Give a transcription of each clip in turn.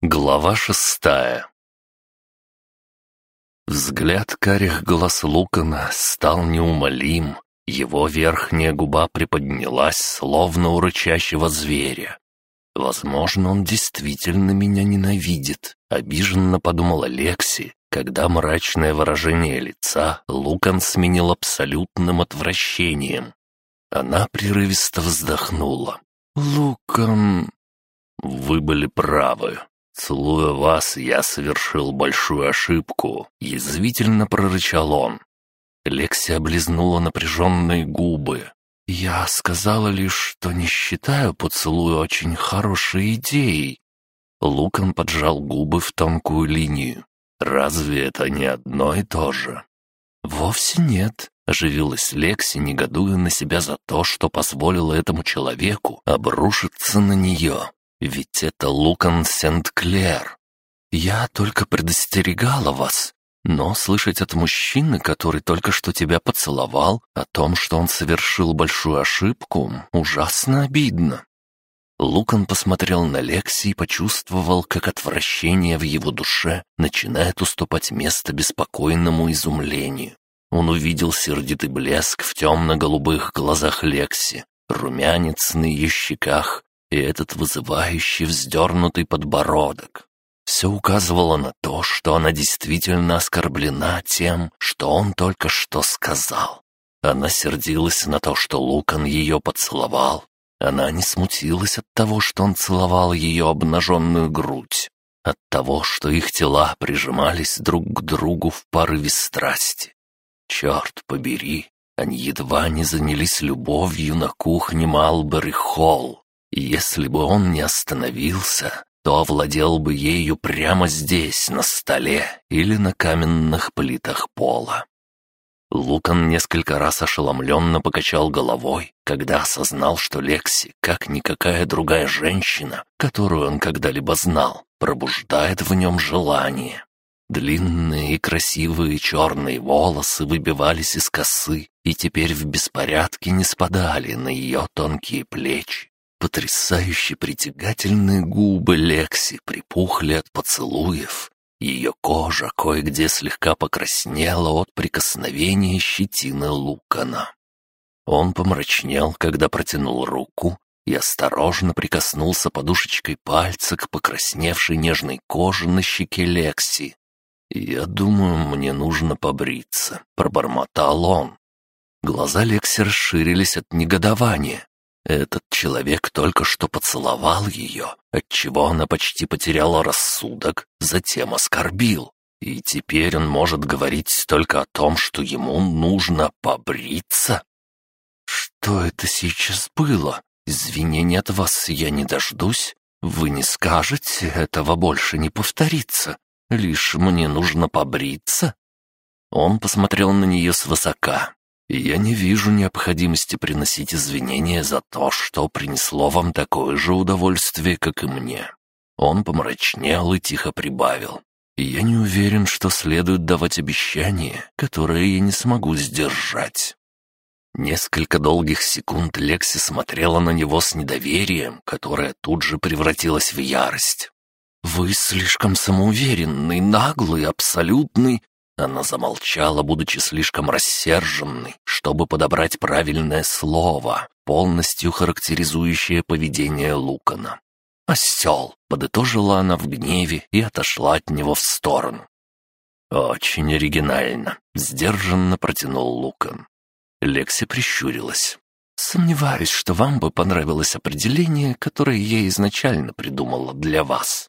Глава шестая Взгляд карих глаз Лукана стал неумолим. Его верхняя губа приподнялась, словно у рычащего зверя. «Возможно, он действительно меня ненавидит», — обиженно подумала Лекси, когда мрачное выражение лица Лукан сменил абсолютным отвращением. Она прерывисто вздохнула. «Лукан...» «Вы были правы. Целуя вас, я совершил большую ошибку», — язвительно прорычал он. Лекси облизнула напряженные губы. «Я сказала лишь, что не считаю поцелуй очень хорошей идеей». Лукан поджал губы в тонкую линию. «Разве это не одно и то же?» «Вовсе нет», — оживилась Лекси, негодуя на себя за то, что позволила этому человеку обрушиться на нее. Ведь это Лукан Сент-Клер. Я только предостерегала вас. Но слышать от мужчины, который только что тебя поцеловал, о том, что он совершил большую ошибку, ужасно обидно. Лукан посмотрел на Лекси и почувствовал, как отвращение в его душе начинает уступать место беспокойному изумлению. Он увидел сердитый блеск в темно-голубых глазах Лекси, румянец на ее щеках и этот вызывающий вздернутый подбородок. Все указывало на то, что она действительно оскорблена тем, что он только что сказал. Она сердилась на то, что Лукан ее поцеловал. Она не смутилась от того, что он целовал ее обнаженную грудь, от того, что их тела прижимались друг к другу в порыве страсти. Черт побери, они едва не занялись любовью на кухне Малбери Холл. Если бы он не остановился, то овладел бы ею прямо здесь, на столе или на каменных плитах пола. Лукан несколько раз ошеломленно покачал головой, когда осознал, что Лекси, как никакая другая женщина, которую он когда-либо знал, пробуждает в нем желание. Длинные и красивые черные волосы выбивались из косы и теперь в беспорядке не спадали на ее тонкие плечи. Потрясающе притягательные губы Лекси припухли от поцелуев. Ее кожа кое-где слегка покраснела от прикосновения щетины Лукана. Он помрачнел, когда протянул руку и осторожно прикоснулся подушечкой пальца к покрасневшей нежной коже на щеке Лекси. «Я думаю, мне нужно побриться», — пробормотал он. Глаза Лекси расширились от негодования. Этот человек только что поцеловал ее, отчего она почти потеряла рассудок, затем оскорбил. И теперь он может говорить только о том, что ему нужно побриться. Что это сейчас было? Извинений от вас я не дождусь. Вы не скажете, этого больше не повторится. Лишь мне нужно побриться. Он посмотрел на нее свысока, я не вижу необходимости приносить извинения за то, что принесло вам такое же удовольствие, как и мне». Он помрачнел и тихо прибавил. «И я не уверен, что следует давать обещания, которые я не смогу сдержать». Несколько долгих секунд Лекси смотрела на него с недоверием, которое тут же превратилось в ярость. «Вы слишком самоуверенный, наглый, абсолютный, она замолчала, будучи слишком рассерженной, чтобы подобрать правильное слово, полностью характеризующее поведение Лукана. «Осел!» — подытожила она в гневе и отошла от него в сторону. «Очень оригинально», — сдержанно протянул Лукан. Лекси прищурилась. «Сомневаюсь, что вам бы понравилось определение, которое я изначально придумала для вас.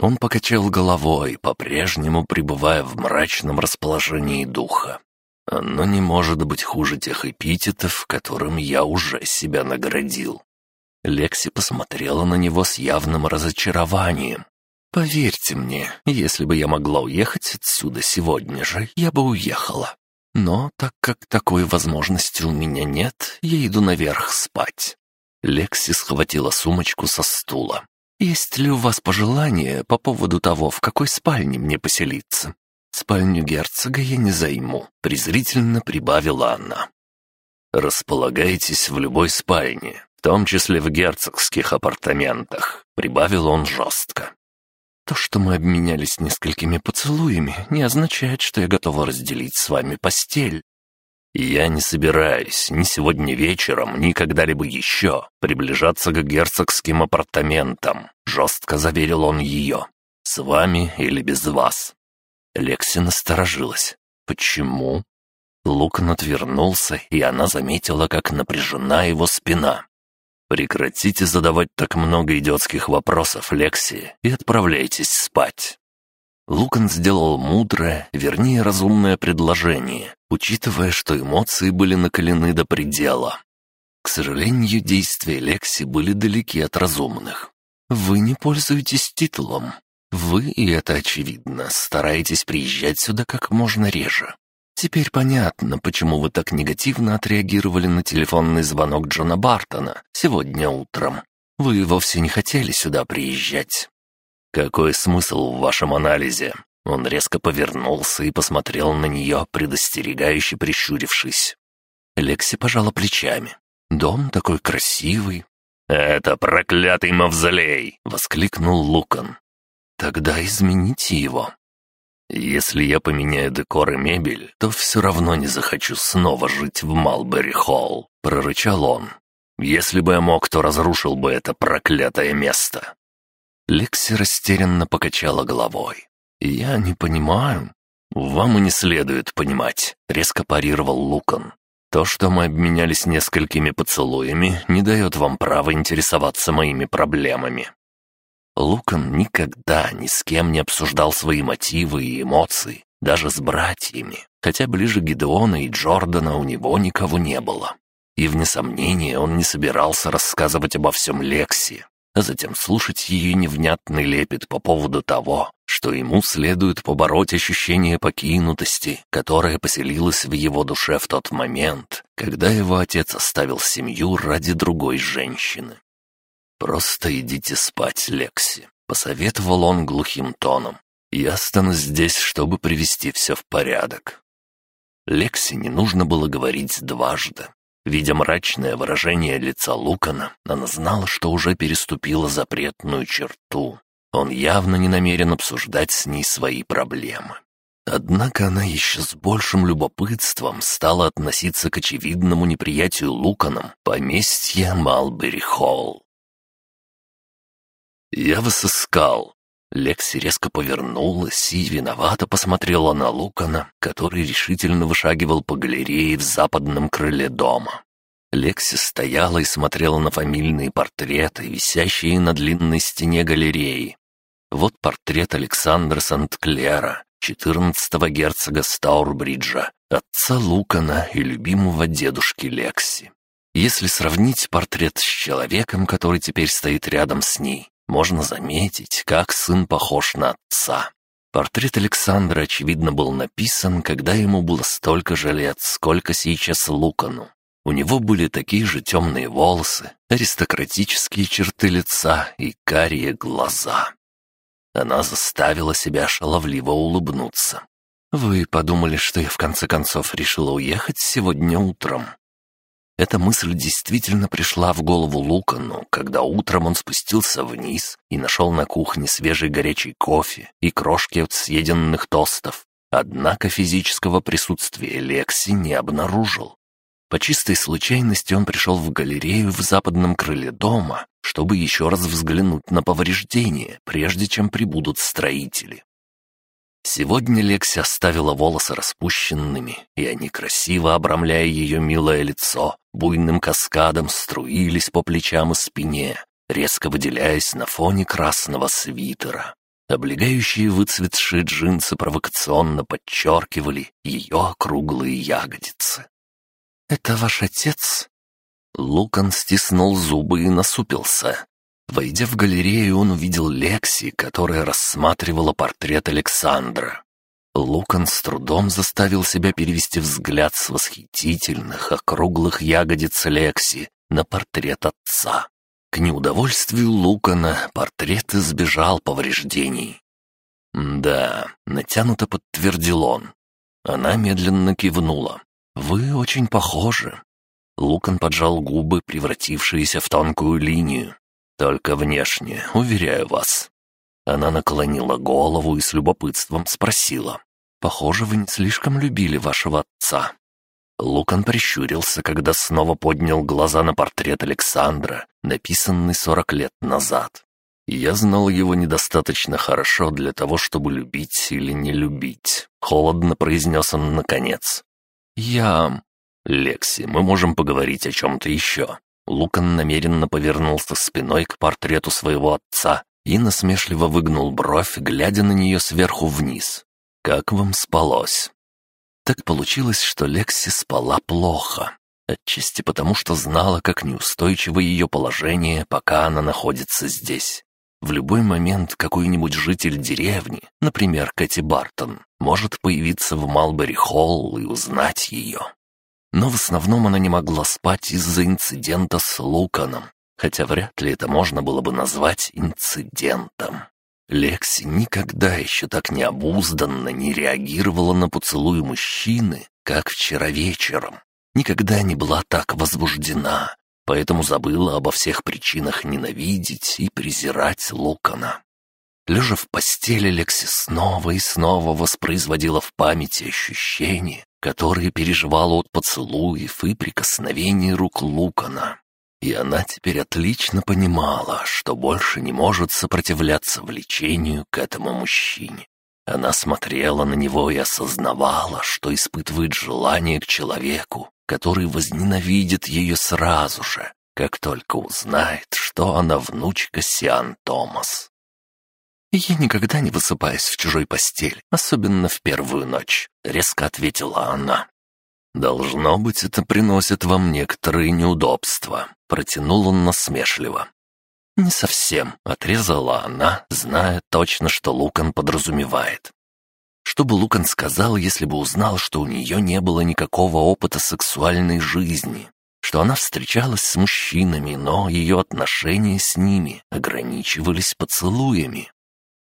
Он покачал головой, по-прежнему пребывая в мрачном расположении духа. Оно не может быть хуже тех эпитетов, которым я уже себя наградил. Лекси посмотрела на него с явным разочарованием. «Поверьте мне, если бы я могла уехать отсюда сегодня же, я бы уехала. Но так как такой возможности у меня нет, я иду наверх спать». Лекси схватила сумочку со стула. «Есть ли у вас пожелания по поводу того, в какой спальне мне поселиться?» «Спальню герцога я не займу», — презрительно прибавила она. «Располагайтесь в любой спальне, в том числе в герцогских апартаментах», — прибавил он жестко. То, что мы обменялись несколькими поцелуями, не означает, что я готова разделить с вами постель. «Я не собираюсь ни сегодня вечером, ни когда-либо еще приближаться к герцогским апартаментам», — жестко заверил он ее. «С вами или без вас?» Лекси насторожилась. «Почему?» Лукан отвернулся, и она заметила, как напряжена его спина. «Прекратите задавать так много идиотских вопросов, Лекси, и отправляйтесь спать». Лукан сделал мудрое, вернее разумное предложение, учитывая, что эмоции были накалены до предела. К сожалению, действия Лекси были далеки от разумных. «Вы не пользуетесь титулом. Вы, и это очевидно, стараетесь приезжать сюда как можно реже. Теперь понятно, почему вы так негативно отреагировали на телефонный звонок Джона Бартона сегодня утром. Вы вовсе не хотели сюда приезжать. «Какой смысл в вашем анализе?» Он резко повернулся и посмотрел на нее, предостерегающе прищурившись. Лекси пожала плечами. «Дом такой красивый». «Это проклятый мавзолей!» — воскликнул Лукан. «Тогда измените его». «Если я поменяю декор и мебель, то все равно не захочу снова жить в Малбери-Холл», — прорычал он. «Если бы я мог, то разрушил бы это проклятое место». Лекси растерянно покачала головой. «Я не понимаю». «Вам и не следует понимать», — резко парировал Лукан. «То, что мы обменялись несколькими поцелуями, не дает вам права интересоваться моими проблемами». Лукан никогда ни с кем не обсуждал свои мотивы и эмоции, даже с братьями, хотя ближе Гидеона и Джордана у него никого не было. И, вне сомнения, он не собирался рассказывать обо всем Лекси, а затем слушать ее невнятный лепет по поводу того, что ему следует побороть ощущение покинутости, которое поселилось в его душе в тот момент, когда его отец оставил семью ради другой женщины. «Просто идите спать, Лекси», — посоветовал он глухим тоном. «Я останусь здесь, чтобы привести все в порядок». Лекси не нужно было говорить дважды. Видя мрачное выражение лица Лукана, она знала, что уже переступила запретную черту. Он явно не намерен обсуждать с ней свои проблемы. Однако она еще с большим любопытством стала относиться к очевидному неприятию Луканом поместья Малбери-Холл. «Я вас искал», Лекси резко повернулась и виновато посмотрела на Лукана, который решительно вышагивал по галерее в западном крыле дома. Лекси стояла и смотрела на фамильные портреты, висящие на длинной стене галереи. Вот портрет Александра Сант-Клера, четырнадцатого герцога Стаурбриджа, отца Лукана и любимого дедушки Лекси. Если сравнить портрет с человеком, который теперь стоит рядом с ней, можно заметить, как сын похож на отца. Портрет Александра, очевидно, был написан, когда ему было столько же лет, сколько сейчас Лукану. У него были такие же темные волосы, аристократические черты лица и карие глаза. Она заставила себя шаловливо улыбнуться. «Вы подумали, что я в конце концов решила уехать сегодня утром?» Эта мысль действительно пришла в голову Лукану, когда утром он спустился вниз и нашел на кухне свежий горячий кофе и крошки от съеденных тостов. Однако физического присутствия Лекси не обнаружил. По чистой случайности он пришел в галерею в западном крыле дома, чтобы еще раз взглянуть на повреждения, прежде чем прибудут строители. Сегодня Лекси оставила волосы распущенными, и они, красиво обрамляя ее милое лицо, буйным каскадом струились по плечам и спине, резко выделяясь на фоне красного свитера. Облегающие выцветшие джинсы провокационно подчеркивали ее округлые ягодицы. «Это ваш отец?» Лукан стиснул зубы и насупился. Войдя в галерею, он увидел Лекси, которая рассматривала портрет Александра. Лукан с трудом заставил себя перевести взгляд с восхитительных, округлых ягодиц Лекси на портрет отца. К неудовольствию Лукана портрет избежал повреждений. «Да», — натянуто подтвердил он. Она медленно кивнула. «Вы очень похожи». Лукан поджал губы, превратившиеся в тонкую линию. Только внешне, уверяю вас. Она наклонила голову и с любопытством спросила. «Похоже, вы не слишком любили вашего отца». Лукан прищурился, когда снова поднял глаза на портрет Александра, написанный сорок лет назад. Я знал его недостаточно хорошо для того, чтобы любить или не любить. Холодно произнес он наконец. «Я...» «Лекси, мы можем поговорить о чем-то еще». Лукан намеренно повернулся спиной к портрету своего отца и насмешливо выгнул бровь, глядя на нее сверху вниз. «Как вам спалось?» Так получилось, что Лекси спала плохо. Отчасти потому, что знала, как неустойчиво ее положение, пока она находится здесь. В любой момент какой-нибудь житель деревни, например, Кэти Бартон, может появиться в Малбери-Холл и узнать ее. Но в основном она не могла спать из-за инцидента с Луканом, хотя вряд ли это можно было бы назвать инцидентом. Лекси никогда еще так необузданно не реагировала на поцелуй мужчины, как вчера вечером. Никогда не была так возбуждена, поэтому забыла обо всех причинах ненавидеть и презирать Лукана. Лежа в постели, Лекси снова и снова воспроизводила в памяти ощущения, которые переживала от поцелуев и прикосновений рук Лукана. И она теперь отлично понимала, что больше не может сопротивляться влечению к этому мужчине. Она смотрела на него и осознавала, что испытывает желание к человеку, который возненавидит ее сразу же, как только узнает, что она внучка Сиан Томас. «Я никогда не высыпаюсь в чужой постель, особенно в первую ночь», — резко ответила она. «Должно быть, это приносит вам некоторые неудобства», — протянул он насмешливо. «Не совсем», — отрезала она, зная точно, что Лукан подразумевает. Что бы Лукан сказал, если бы узнал, что у нее не было никакого опыта сексуальной жизни, что она встречалась с мужчинами, но ее отношения с ними ограничивались поцелуями?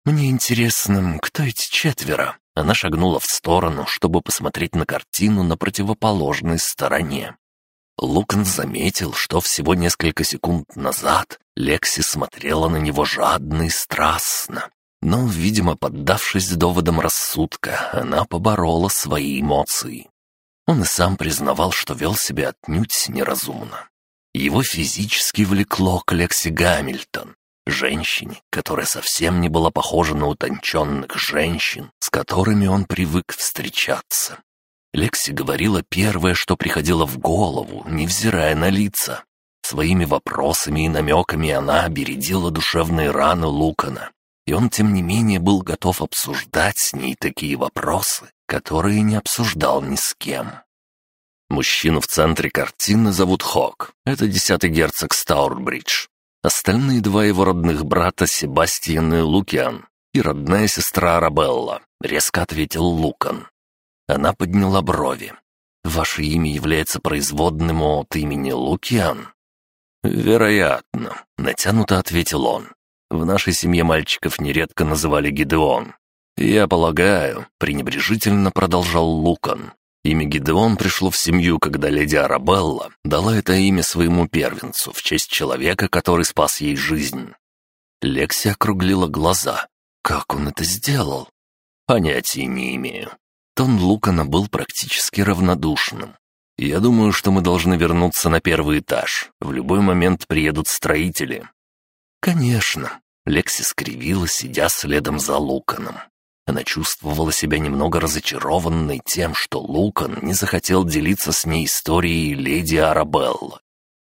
«Мне интересно, кто эти четверо?» Она шагнула в сторону, чтобы посмотреть на картину на противоположной стороне. Лукан заметил, что всего несколько секунд назад Лекси смотрела на него жадно и страстно, но, видимо, поддавшись доводам рассудка, она поборола свои эмоции. Он и сам признавал, что вел себя отнюдь неразумно. Его физически влекло к Лекси Гамильтон, женщине, которая совсем не была похожа на утонченных женщин, с которыми он привык встречаться. Лекси говорила первое, что приходило в голову, невзирая на лица. Своими вопросами и намеками она бередила душевные раны Лукана, и он, тем не менее, был готов обсуждать с ней такие вопросы, которые не обсуждал ни с кем. Мужчину в центре картины зовут Хок. Это десятый герцог Стаурбридж. Остальные два его родных брата Себастьян и Лукиан и родная сестра Арабелла, резко ответил Лукан. Она подняла брови. «Ваше имя является производным от имени Лукиан?» «Вероятно», — натянуто ответил он. В нашей семье мальчиков нередко называли Гидеон. Я полагаю, пренебрежительно продолжал Лукан. Имя Гидеон пришло в семью, когда леди Арабелла дала это имя своему первенцу в честь человека, который спас ей жизнь. Лекси округлила глаза. Как он это сделал? Понятия не имею. Тон Лукана был практически равнодушным. «Я думаю, что мы должны вернуться на первый этаж. В любой момент приедут строители». «Конечно», Лекси скривилась, сидя следом за Луканом. Она чувствовала себя немного разочарованной тем, что Лукан не захотел делиться с ней историей леди Арабелла.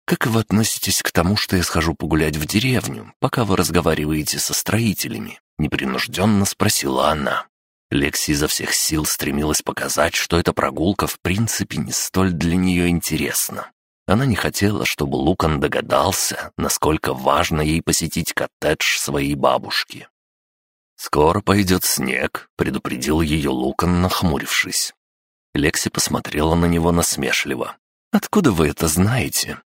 «Как вы относитесь к тому, что я схожу погулять в деревню, пока вы разговариваете со строителями?» — непринужденно спросила она. Лекси изо всех сил стремилась показать, что эта прогулка в принципе не столь для нее интересна. Она не хотела, чтобы Лукан догадался, насколько важно ей посетить коттедж своей бабушки. «Скоро пойдет снег», — предупредил ее Лукан, нахмурившись. Лекси посмотрела на него насмешливо. «Откуда вы это знаете?»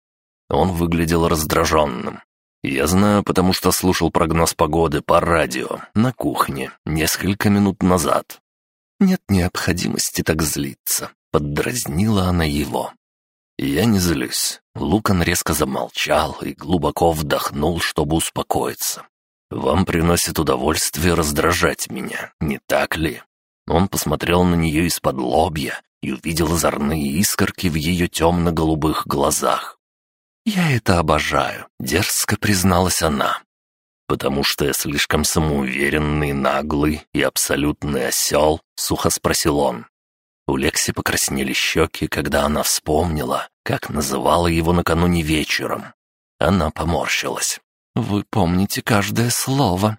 Он выглядел раздраженным. «Я знаю, потому что слушал прогноз погоды по радио, на кухне, несколько минут назад». «Нет необходимости так злиться», — поддразнила она его. Я не злюсь. Лукан резко замолчал и глубоко вдохнул, чтобы успокоиться. Вам приносит удовольствие раздражать меня, не так ли?» Он посмотрел на нее из-под лобья и увидел озорные искорки в ее темно-голубых глазах. «Я это обожаю», — дерзко призналась она. «Потому что я слишком самоуверенный, наглый и абсолютный осел?» — сухо спросил он. У Лекси покраснели щеки, когда она вспомнила, как называла его накануне вечером. Она поморщилась. «Вы помните каждое слово».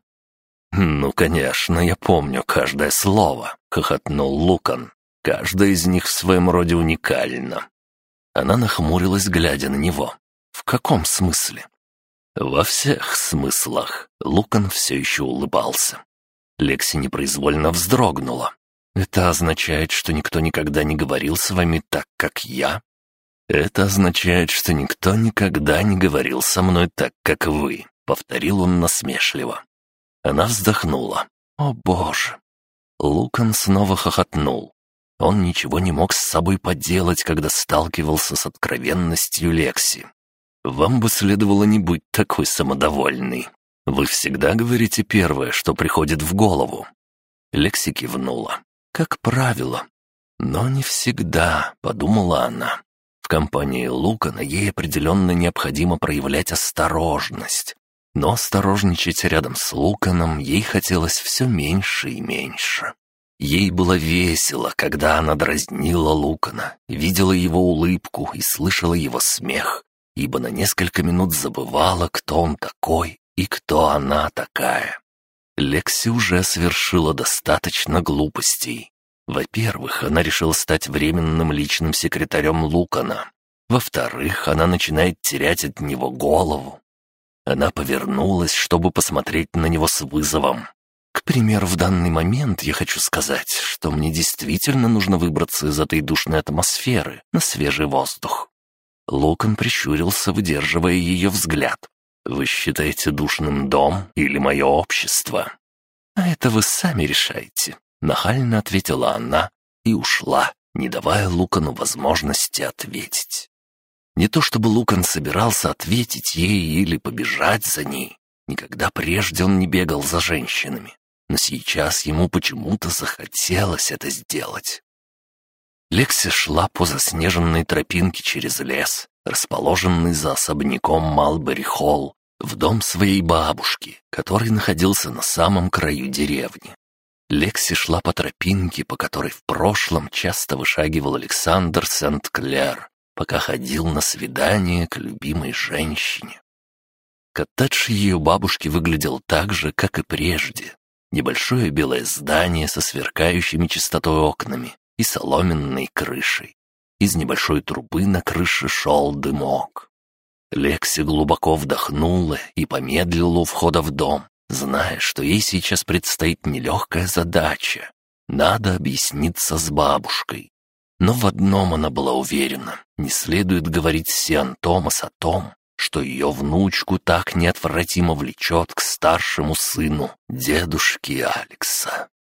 «Ну, конечно, я помню каждое слово», — хохотнул Лукан. «Каждое из них в своем роде уникально». Она нахмурилась, глядя на него. «В каком смысле?» «Во всех смыслах», — Лукан все еще улыбался. Лекси непроизвольно вздрогнула. «Это означает, что никто никогда не говорил с вами так, как я?» «Это означает, что никто никогда не говорил со мной так, как вы», — повторил он насмешливо. Она вздохнула. «О, Боже!» Лукан снова хохотнул. Он ничего не мог с собой поделать, когда сталкивался с откровенностью Лекси. «Вам бы следовало не быть такой самодовольной. Вы всегда говорите первое, что приходит в голову». Лекси кивнула. «Как правило». «Но не всегда», — подумала она. В компании Лукана ей определенно необходимо проявлять осторожность. Но осторожничать рядом с Луканом ей хотелось все меньше и меньше. Ей было весело, когда она дразнила Лукана, видела его улыбку и слышала его смех, ибо на несколько минут забывала, кто он такой и кто она такая. Лекси уже совершила достаточно глупостей. Во-первых, она решила стать временным личным секретарем Лукана. Во-вторых, она начинает терять от него голову. Она повернулась, чтобы посмотреть на него с вызовом. К примеру, в данный момент я хочу сказать, что мне действительно нужно выбраться из этой душной атмосферы на свежий воздух. Лукан прищурился, выдерживая ее взгляд. «Вы считаете душным дом или мое общество?» «А это вы сами решаете», Нахально ответила она и ушла, не давая Лукану возможности ответить. Не то чтобы Лукан собирался ответить ей или побежать за ней. Никогда прежде он не бегал за женщинами. Но сейчас ему почему-то захотелось это сделать. Лекси шла по заснеженной тропинке через лес, расположенный за особняком Малбери-Холл, в дом своей бабушки, который находился на самом краю деревни. Лекси шла по тропинке, по которой в прошлом часто вышагивал Александр Сент-Клер, пока ходил на свидание к любимой женщине. Коттедж ее бабушки выглядел так же, как и прежде. Небольшое белое здание со сверкающими чистотой окнами и соломенной крышей. Из небольшой трубы на крыше шел дымок. Лекси глубоко вдохнула и помедлила у входа в дом, зная, что ей сейчас предстоит нелегкая задача. Надо объясниться с бабушкой. Но в одном она была уверена. Не следует говорить Сиан Томас о том, что ее внучку так неотвратимо влечет к старшему сыну, дедушке Алекса.